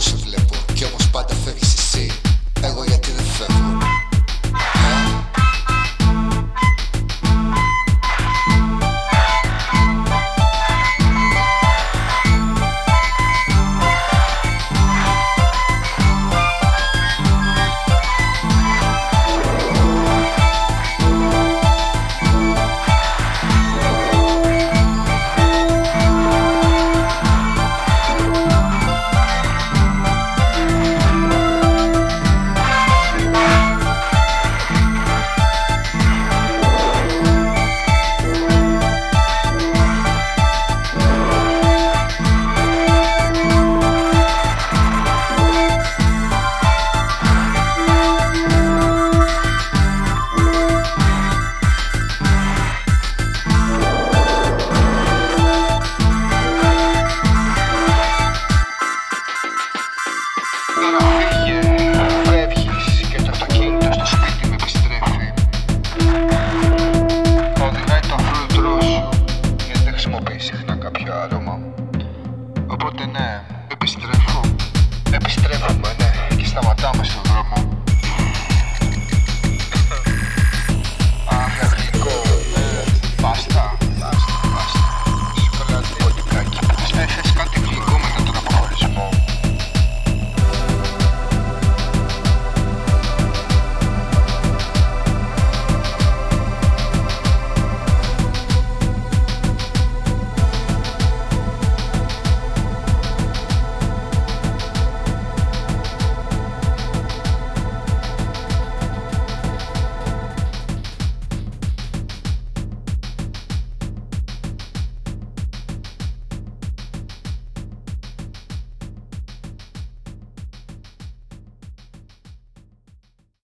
που σε βλέπω. Κι όμως πάντα Φεύγει και το αυτοκίνητο στο σπίτι μου επιστρέφει. Θα οδηγάει το αυτοκίνητο σου για να χρησιμοποιήσει συχνά κάποιο άρωμα. Οπότε ναι, επιστρέφω. Επιστρέφω, μάλιστα.